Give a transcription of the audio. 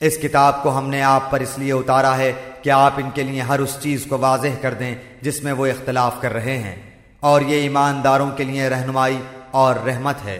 اس کتاب کو ہم نے آپ پر اس لیے اتارا ہے کہ آپ ان کے لیے ہر اس چیز کو واضح کر دیں جس میں وہ اختلاف کر رہے ہیں اور یہ ایمانداروں کے لیے رہنمائی اور رحمت ہے۔